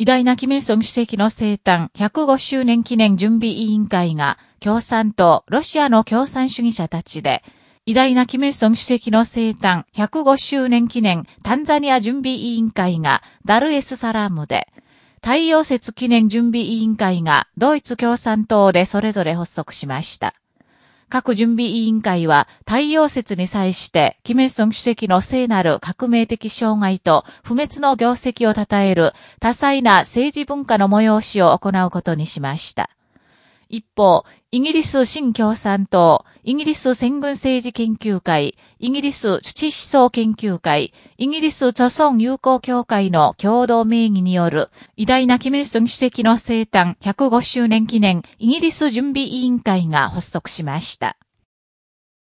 偉大なキミルソン主席の生誕105周年記念準備委員会が共産党、ロシアの共産主義者たちで、偉大なキミルソン主席の生誕105周年記念タンザニア準備委員会がダルエスサラームで、太陽節記念準備委員会がドイツ共産党でそれぞれ発足しました。各準備委員会は太陽説に際して、キム・イルソン主席の聖なる革命的障害と不滅の業績を称える多彩な政治文化の催しを行うことにしました。一方、イギリス新共産党、イギリス戦軍政治研究会、イギリス土思想研究会、イギリス著村友好協会の共同名義による、偉大なキム・イルソン主席の生誕105周年記念イギリス準備委員会が発足しました。